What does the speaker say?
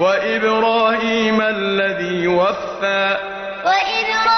وإبراهيم الذي وفى. وإبراهيم